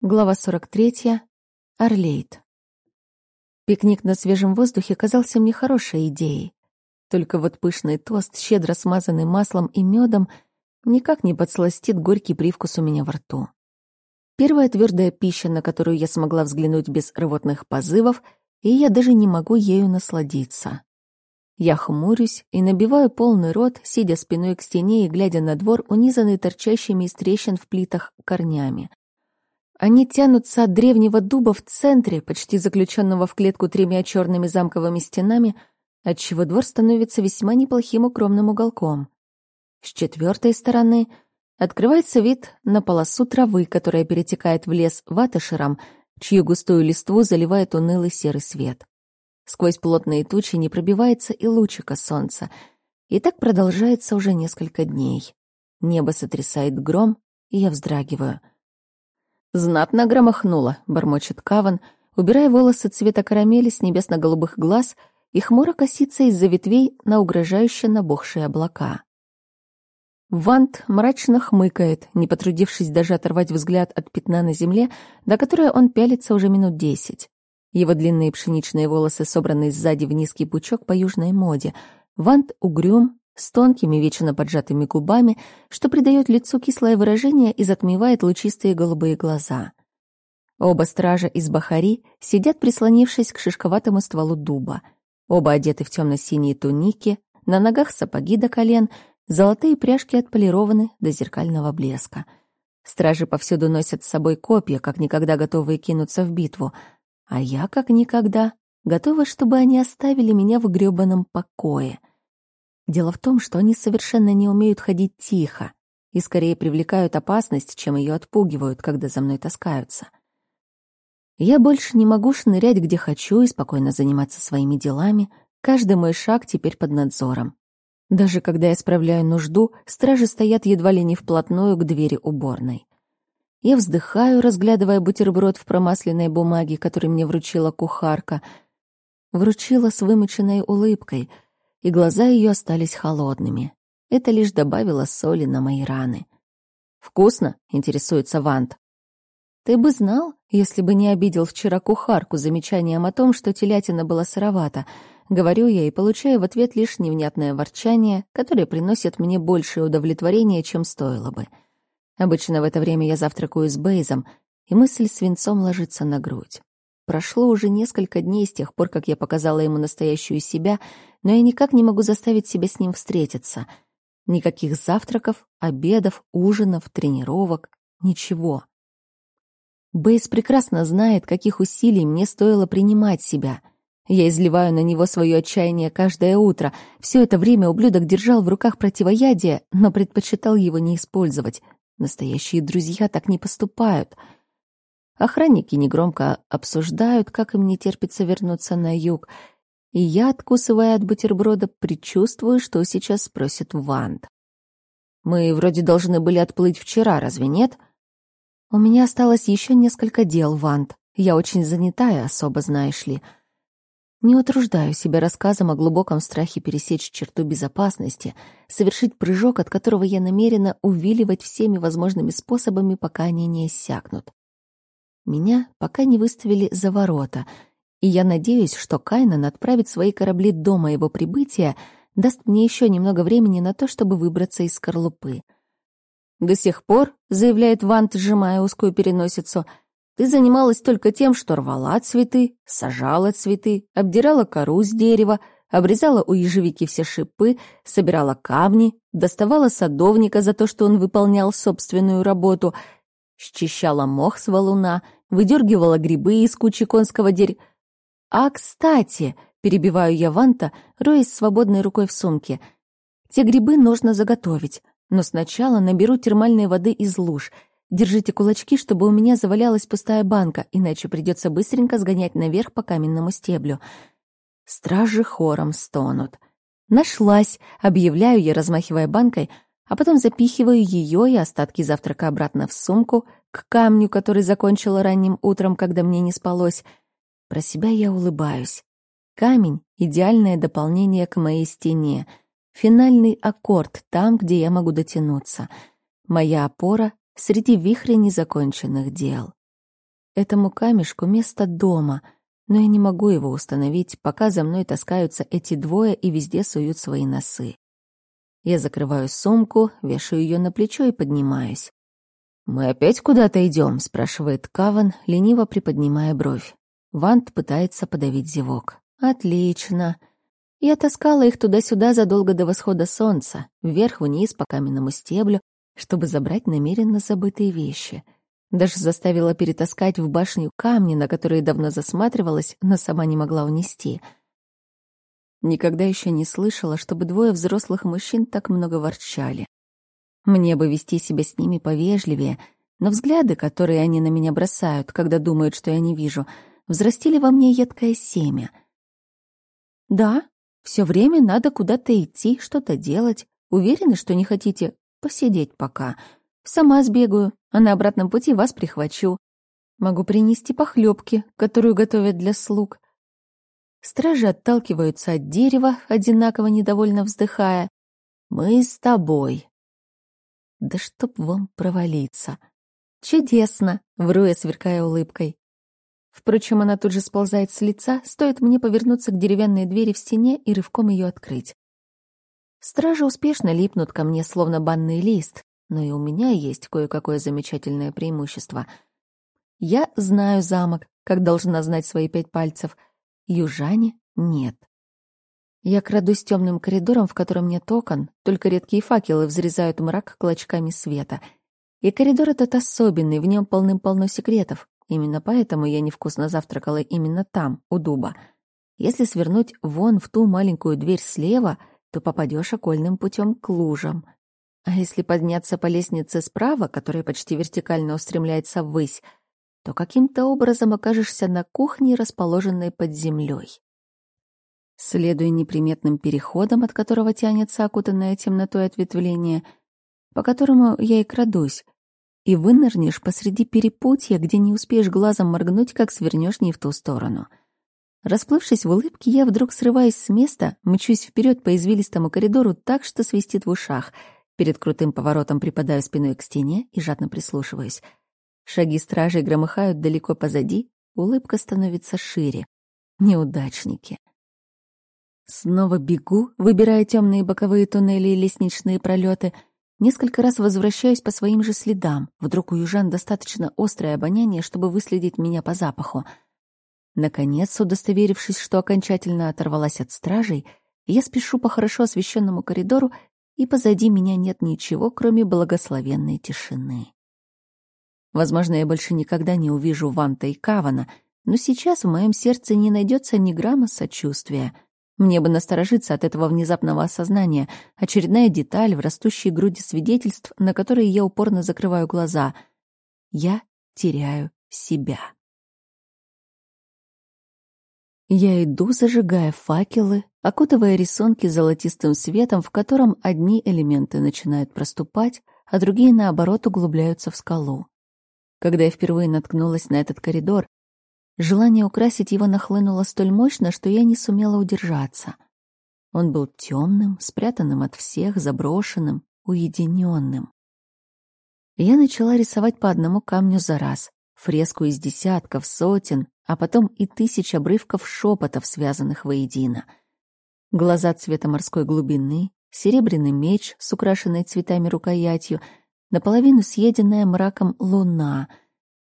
Глава 43. Орлейт. Пикник на свежем воздухе казался мне хорошей идеей. Только вот пышный тост, щедро смазанный маслом и медом, никак не подсластит горький привкус у меня во рту. Первая твердая пища, на которую я смогла взглянуть без рвотных позывов, и я даже не могу ею насладиться. Я хмурюсь и набиваю полный рот, сидя спиной к стене и глядя на двор, унизанный торчащими из трещин в плитах корнями. Они тянутся от древнего дуба в центре, почти заключенного в клетку тремя черными замковыми стенами, отчего двор становится весьма неплохим укромным уголком. С четвертой стороны открывается вид на полосу травы, которая перетекает в лес ватышером, чью густую листву заливает унылый серый свет. Сквозь плотные тучи не пробивается и лучика солнца, и так продолжается уже несколько дней. Небо сотрясает гром, и я вздрагиваю — «Знатно громохнуло», — бормочет Каван, убирая волосы цвета карамели с небесно-голубых глаз и хмуро косится из-за ветвей на угрожающе набухшие облака. Вант мрачно хмыкает, не потрудившись даже оторвать взгляд от пятна на земле, до которой он пялится уже минут десять. Его длинные пшеничные волосы собраны сзади в низкий пучок по южной моде. Вант угрюм, с тонкими, вечно поджатыми губами, что придает лицу кислое выражение и затмевает лучистые голубые глаза. Оба стража из Бахари сидят, прислонившись к шишковатому стволу дуба. Оба одеты в темно-синие туники, на ногах сапоги до колен, золотые пряжки отполированы до зеркального блеска. Стражи повсюду носят с собой копья, как никогда готовые кинуться в битву, а я, как никогда, готова, чтобы они оставили меня в грёбаном покое — Дело в том, что они совершенно не умеют ходить тихо и скорее привлекают опасность, чем ее отпугивают, когда за мной таскаются. Я больше не могу шнырять где хочу и спокойно заниматься своими делами. Каждый мой шаг теперь под надзором. Даже когда я справляю нужду, стражи стоят едва ли не вплотную к двери уборной. Я вздыхаю, разглядывая бутерброд в промасленной бумаге, который мне вручила кухарка. Вручила с вымученной улыбкой — и глаза ее остались холодными. Это лишь добавило соли на мои раны. «Вкусно?» — интересуется Вант. «Ты бы знал, если бы не обидел вчера кухарку замечанием о том, что телятина была сыровата», — говорю я и получаю в ответ лишь невнятное ворчание, которое приносит мне большее удовлетворение, чем стоило бы. Обычно в это время я завтракаю с Бейзом, и мысль свинцом ложится на грудь. Прошло уже несколько дней с тех пор, как я показала ему настоящую себя, но я никак не могу заставить себя с ним встретиться. Никаких завтраков, обедов, ужинов, тренировок, ничего. Бейс прекрасно знает, каких усилий мне стоило принимать себя. Я изливаю на него свое отчаяние каждое утро. Все это время ублюдок держал в руках противоядие, но предпочитал его не использовать. Настоящие друзья так не поступают — Охранники негромко обсуждают, как им не терпится вернуться на юг, и я, откусывая от бутерброда, предчувствую, что сейчас спросит Ванд. «Мы вроде должны были отплыть вчера, разве нет?» «У меня осталось еще несколько дел, Ванд. Я очень занятая, особо знаешь ли. Не утруждаю себя рассказом о глубоком страхе пересечь черту безопасности, совершить прыжок, от которого я намерена увиливать всеми возможными способами, пока они не иссякнут. Меня пока не выставили за ворота, и я надеюсь, что Кайнан отправит свои корабли до моего прибытия, даст мне еще немного времени на то, чтобы выбраться из скорлупы. «До сих пор», — заявляет Вант, сжимая узкую переносицу, «ты занималась только тем, что рвала цветы, сажала цветы, обдирала кору с дерева, обрезала у ежевики все шипы, собирала камни, доставала садовника за то, что он выполнял собственную работу, счищала мох с валуна — выдергивала грибы из кучи конского дерь. «А, кстати!» — перебиваю я Ванта, роясь свободной рукой в сумке. «Те грибы нужно заготовить, но сначала наберу термальной воды из луж. Держите кулачки, чтобы у меня завалялась пустая банка, иначе придется быстренько сгонять наверх по каменному стеблю». Стражи хором стонут. «Нашлась!» — объявляю я, размахивая банкой, а потом запихиваю ее и остатки завтрака обратно в сумку — к камню, который закончила ранним утром, когда мне не спалось. Про себя я улыбаюсь. Камень — идеальное дополнение к моей стене. Финальный аккорд там, где я могу дотянуться. Моя опора среди вихря незаконченных дел. этому камешку место дома, но я не могу его установить, пока за мной таскаются эти двое и везде суют свои носы. Я закрываю сумку, вешаю ее на плечо и поднимаюсь. «Мы опять куда-то идем?» — спрашивает Каван, лениво приподнимая бровь. Вант пытается подавить зевок. «Отлично. Я таскала их туда-сюда задолго до восхода солнца, вверх-вниз по каменному стеблю, чтобы забрать намеренно забытые вещи. Даже заставила перетаскать в башню камни, на которые давно засматривалась, но сама не могла унести. Никогда еще не слышала, чтобы двое взрослых мужчин так много ворчали. Мне бы вести себя с ними повежливее, но взгляды, которые они на меня бросают, когда думают, что я не вижу, взрастили во мне едкое семя. Да, все время надо куда-то идти, что-то делать. Уверены, что не хотите посидеть пока? Сама сбегаю, а на обратном пути вас прихвачу. Могу принести похлебки, которую готовят для слуг. Стражи отталкиваются от дерева, одинаково недовольно вздыхая. «Мы с тобой», да чтоб вам провалиться. Чудесно, вру я, сверкая улыбкой. Впрочем, она тут же сползает с лица, стоит мне повернуться к деревянной двери в стене и рывком ее открыть. Стражи успешно липнут ко мне, словно банный лист, но и у меня есть кое-какое замечательное преимущество. Я знаю замок, как должна знать свои пять пальцев. Южане — нет. Я крадусь темным коридором, в котором нет окон, только редкие факелы взрезают мрак клочками света. И коридор этот особенный, в нем полным-полно секретов. Именно поэтому я невкусно завтракала именно там, у дуба. Если свернуть вон в ту маленькую дверь слева, то попадешь окольным путем к лужам. А если подняться по лестнице справа, которая почти вертикально устремляется ввысь, то каким-то образом окажешься на кухне, расположенной под землей. Следуя неприметным переходам, от которого тянется окутанное темнотой ответвление, по которому я и крадусь, и вынырнешь посреди перепутья, где не успеешь глазом моргнуть, как свернешь не в ту сторону. Расплывшись в улыбке, я вдруг срываюсь с места, мчусь вперед по извилистому коридору так, что свистит в ушах. Перед крутым поворотом припадаю спиной к стене и жадно прислушиваюсь. Шаги стражей громыхают далеко позади, улыбка становится шире. Неудачники. Снова бегу, выбирая темные боковые туннели и лестничные пролеты. Несколько раз возвращаюсь по своим же следам. Вдруг у южан достаточно острое обоняние, чтобы выследить меня по запаху. Наконец, удостоверившись, что окончательно оторвалась от стражей, я спешу по хорошо освещенному коридору, и позади меня нет ничего, кроме благословенной тишины. Возможно, я больше никогда не увижу Ванта и Кавана, но сейчас в моем сердце не найдется ни грамма сочувствия — мне бы насторожиться от этого внезапного осознания, очередная деталь в растущей груди свидетельств, на которые я упорно закрываю глаза. Я теряю себя. Я иду, зажигая факелы, окутывая рисунки золотистым светом, в котором одни элементы начинают проступать, а другие, наоборот, углубляются в скалу. Когда я впервые наткнулась на этот коридор, Желание украсить его нахлынуло столь мощно, что я не сумела удержаться. Он был темным, спрятанным от всех, заброшенным, уединенным. Я начала рисовать по одному камню за раз, фреску из десятков, сотен, а потом и тысяч обрывков шепотов, связанных воедино. Глаза цвета морской глубины, серебряный меч с украшенной цветами рукоятью, наполовину съеденная мраком луна —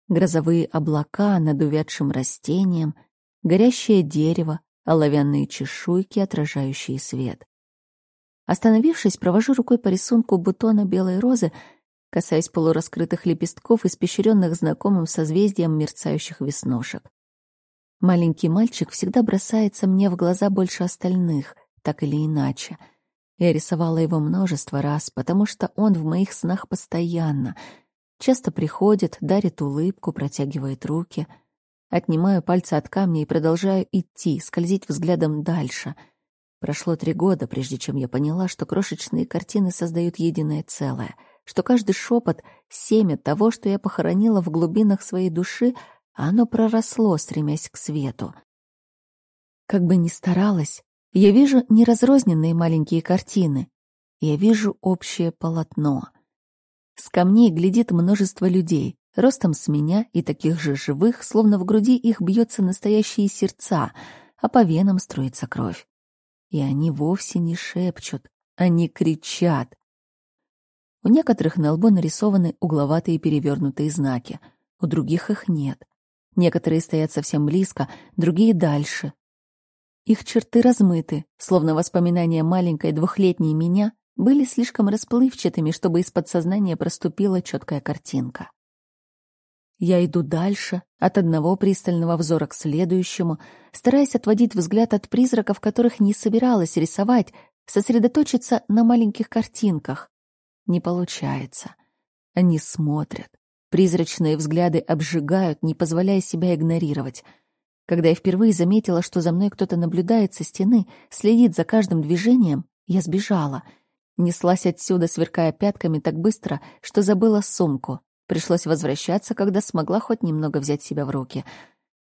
грозовые облака над увядшим растением, горящее дерево, оловянные чешуйки, отражающие свет. Остановившись, провожу рукой по рисунку бутона белой розы, касаясь полураскрытых лепестков, испещренных знакомым созвездием мерцающих веснушек. Маленький мальчик всегда бросается мне в глаза больше остальных, так или иначе. Я рисовала его множество раз, потому что он в моих снах постоянно — Часто приходит, дарит улыбку, протягивает руки. Отнимаю пальцы от камня и продолжаю идти, скользить взглядом дальше. Прошло три года, прежде чем я поняла, что крошечные картины создают единое целое, что каждый шепот — семя того, что я похоронила в глубинах своей души, а оно проросло, стремясь к свету. Как бы ни старалась, я вижу не разрозненные маленькие картины, я вижу общее полотно — с камней глядит множество людей, ростом с меня и таких же живых, словно в груди их бьется настоящие сердца, а по венам струится кровь. И они вовсе не шепчут, они кричат. У некоторых на лбу нарисованы угловатые перевернутые знаки, у других их нет. Некоторые стоят совсем близко, другие — дальше. Их черты размыты, словно воспоминания маленькой двухлетней меня были слишком расплывчатыми, чтобы из подсознания проступила четкая картинка. Я иду дальше, от одного пристального взора к следующему, стараясь отводить взгляд от призраков, которых не собиралась рисовать, сосредоточиться на маленьких картинках. Не получается. Они смотрят. Призрачные взгляды обжигают, не позволяя себя игнорировать. Когда я впервые заметила, что за мной кто-то наблюдает со стены, следит за каждым движением, я сбежала. Неслась отсюда, сверкая пятками так быстро, что забыла сумку. Пришлось возвращаться, когда смогла хоть немного взять себя в руки.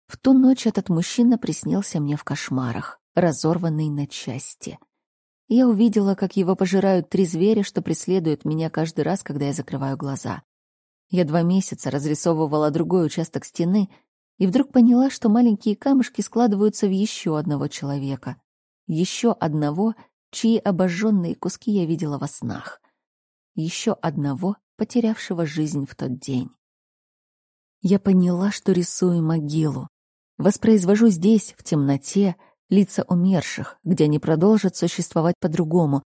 В ту ночь этот мужчина приснился мне в кошмарах, разорванный на части. Я увидела, как его пожирают три зверя, что преследуют меня каждый раз, когда я закрываю глаза. Я два месяца разрисовывала другой участок стены и вдруг поняла, что маленькие камушки складываются в еще одного человека. Еще одного, чьи обожженные куски я видела во снах. Еще одного, потерявшего жизнь в тот день. Я поняла, что рисую могилу. Воспроизвожу здесь, в темноте, лица умерших, где они продолжат существовать по-другому.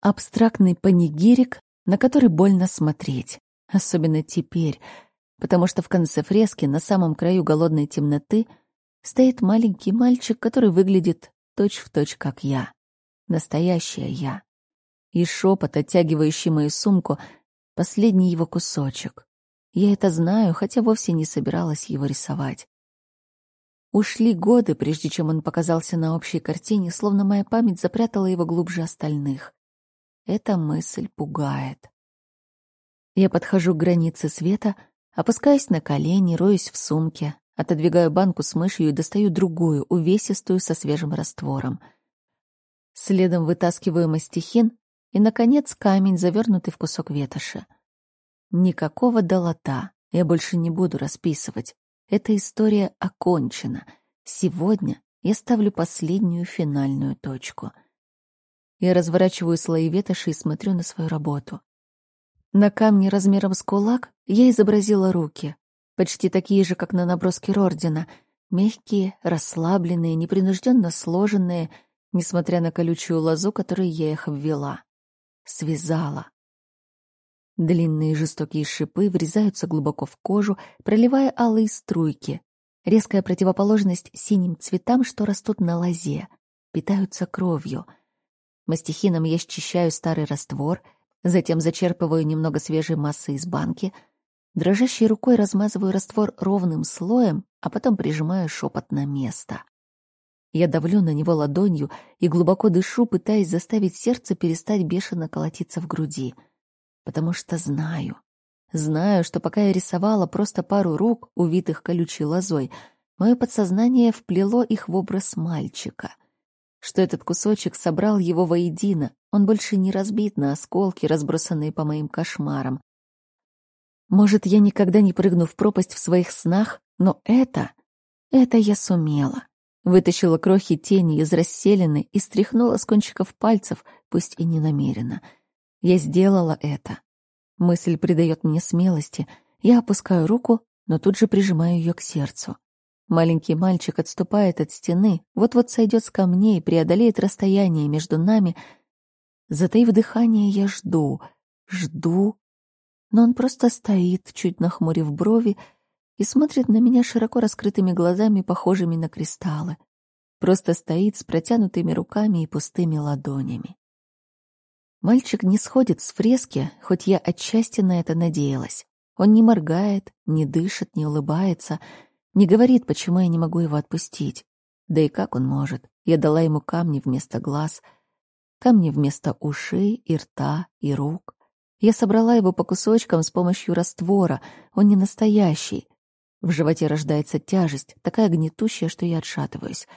Абстрактный панигирик, на который больно смотреть, особенно теперь, потому что в конце фрески на самом краю голодной темноты стоит маленький мальчик, который выглядит точь-в-точь, точь, как я. Настоящая я. И шепот, оттягивающий мою сумку, Последний его кусочек. Я это знаю, хотя вовсе не собиралась его рисовать. Ушли годы, прежде чем он показался на общей картине, словно моя память запрятала его глубже остальных. Эта мысль пугает. Я подхожу к границе света, опускаюсь на колени, роюсь в сумке, отодвигаю банку с мышью и достаю другую, увесистую, со свежим раствором. Следом вытаскиваю мастихин и, наконец, камень, завернутый в кусок ветоши. Никакого долота. Я больше не буду расписывать. Эта история окончена. Сегодня я ставлю последнюю финальную точку. Я разворачиваю слои ветоши и смотрю на свою работу. На камне размером с кулак я изобразила руки, почти такие же, как на наброске Рордина, мягкие, расслабленные, непринужденно сложенные, несмотря на колючую лозу, которой я их обвела связала. Длинные жестокие шипы врезаются глубоко в кожу, проливая алые струйки. Резкая противоположность синим цветам, что растут на лозе, питаются кровью. Мастихином я счищаю старый раствор, затем зачерпываю немного свежей массы из банки, дрожащей рукой размазываю раствор ровным слоем, а потом прижимаю шепот на место. Я давлю на него ладонью и глубоко дышу, пытаясь заставить сердце перестать бешено колотиться в груди. Потому что знаю. Знаю, что пока я рисовала просто пару рук, увитых колючей лозой, мое подсознание вплело их в образ мальчика. Что этот кусочек собрал его воедино, он больше не разбит на осколки, разбросанные по моим кошмарам. Может, я никогда не прыгну в пропасть в своих снах, но это... это я сумела. Вытащила крохи тени из расселены и стряхнула с кончиков пальцев, пусть и не намеренно. Я сделала это. Мысль придает мне смелости. Я опускаю руку, но тут же прижимаю ее к сердцу. Маленький мальчик отступает от стены, вот-вот сойдет с камней, преодолеет расстояние между нами. Затаив дыхание, я жду, жду. Но он просто стоит, чуть нахмурив брови, и смотрит на меня широко раскрытыми глазами, похожими на кристаллы. Просто стоит с протянутыми руками и пустыми ладонями. Мальчик не сходит с фрески, хоть я отчасти на это надеялась. Он не моргает, не дышит, не улыбается, не говорит, почему я не могу его отпустить. Да и как он может? Я дала ему камни вместо глаз, камни вместо ушей и рта и рук. Я собрала его по кусочкам с помощью раствора. Он не настоящий. В животе рождается тяжесть, такая гнетущая, что я отшатываюсь.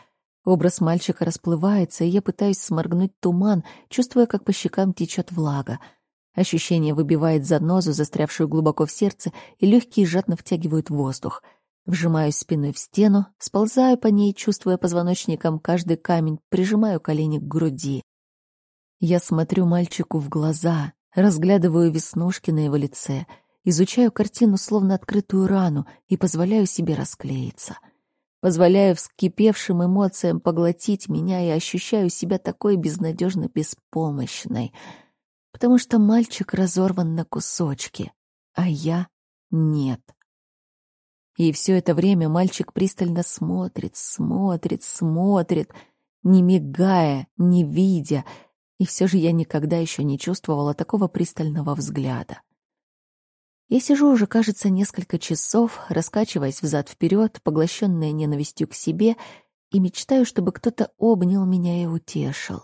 Образ мальчика расплывается, и я пытаюсь сморгнуть туман, чувствуя, как по щекам течет влага. Ощущение выбивает занозу, застрявшую глубоко в сердце, и легкие жадно втягивают воздух. Вжимаюсь спиной в стену, сползаю по ней, чувствуя позвоночником каждый камень, прижимаю колени к груди. Я смотрю мальчику в глаза, разглядываю веснушки на его лице, изучаю картину словно открытую рану и позволяю себе расклеиться. Позволяю вскипевшим эмоциям поглотить меня и ощущаю себя такой безнадежно беспомощной, потому что мальчик разорван на кусочки, а я — нет. И все это время мальчик пристально смотрит, смотрит, смотрит, не мигая, не видя, и все же я никогда еще не чувствовала такого пристального взгляда. Я сижу уже, кажется, несколько часов, раскачиваясь взад-вперед, поглощенная ненавистью к себе, и мечтаю, чтобы кто-то обнял меня и утешил.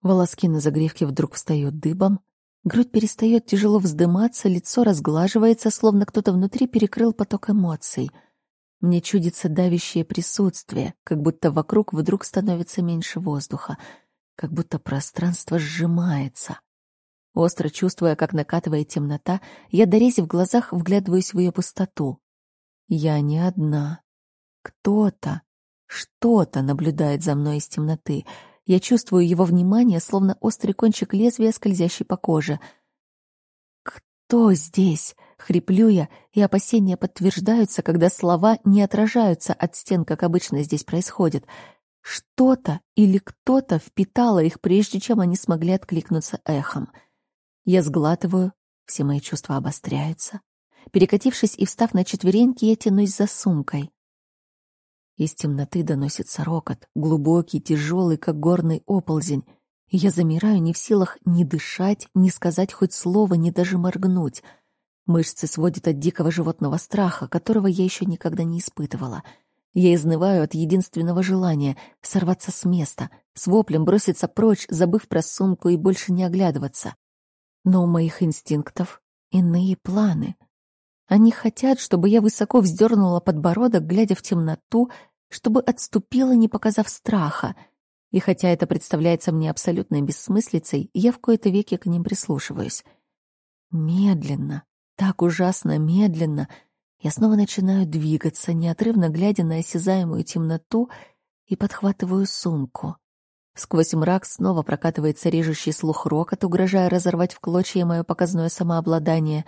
Волоски на загривке вдруг встают дыбом, Грудь перестает тяжело вздыматься, лицо разглаживается, словно кто-то внутри перекрыл поток эмоций. Мне чудится давящее присутствие, как будто вокруг вдруг становится меньше воздуха, как будто пространство сжимается. Остро чувствуя, как накатывает темнота, я, дорезив в глазах, вглядываюсь в ее пустоту. Я не одна. Кто-то, что-то наблюдает за мной из темноты — я чувствую его внимание, словно острый кончик лезвия, скользящий по коже. «Кто здесь?» — хриплю я, и опасения подтверждаются, когда слова не отражаются от стен, как обычно здесь происходит. Что-то или кто-то впитало их, прежде чем они смогли откликнуться эхом. Я сглатываю, все мои чувства обостряются. Перекатившись и встав на четвереньки, я тянусь за сумкой. Из темноты доносится рокот, глубокий, тяжелый, как горный оползень. И я замираю не в силах ни дышать, ни сказать хоть слово, ни даже моргнуть. Мышцы сводят от дикого животного страха, которого я еще никогда не испытывала. Я изнываю от единственного желания — сорваться с места, с воплем броситься прочь, забыв про сумку и больше не оглядываться. Но у моих инстинктов иные планы — они хотят, чтобы я высоко вздернула подбородок, глядя в темноту, чтобы отступила, не показав страха. И хотя это представляется мне абсолютной бессмыслицей, я в кои-то веки к ним прислушиваюсь. Медленно, так ужасно медленно, я снова начинаю двигаться, неотрывно глядя на осязаемую темноту и подхватываю сумку. Сквозь мрак снова прокатывается режущий слух рокот, угрожая разорвать в клочья мое показное самообладание.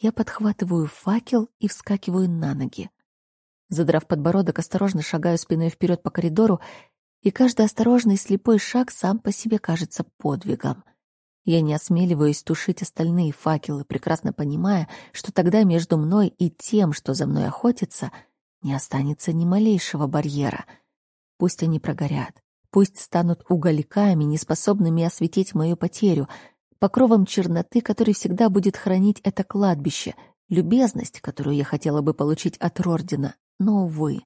Я подхватываю факел и вскакиваю на ноги. Задрав подбородок, осторожно шагаю спиной вперед по коридору, и каждый осторожный слепой шаг сам по себе кажется подвигом. Я не осмеливаюсь тушить остальные факелы, прекрасно понимая, что тогда между мной и тем, что за мной охотится, не останется ни малейшего барьера. Пусть они прогорят, пусть станут угольками, неспособными осветить мою потерю, покровом черноты, который всегда будет хранить это кладбище, любезность, которую я хотела бы получить от Рордина, но, увы,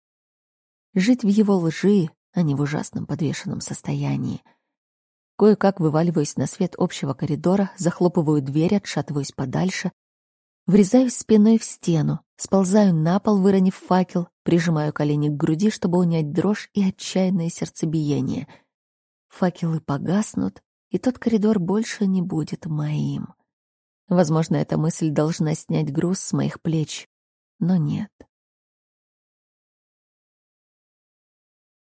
жить в его лжи, а не в ужасном подвешенном состоянии. Кое-как вываливаюсь на свет общего коридора, захлопываю дверь, отшатываюсь подальше, врезаюсь спиной в стену, сползаю на пол, выронив факел, прижимаю колени к груди, чтобы унять дрожь и отчаянное сердцебиение. Факелы погаснут, и тот коридор больше не будет моим. Возможно, эта мысль должна снять груз с моих плеч, но нет.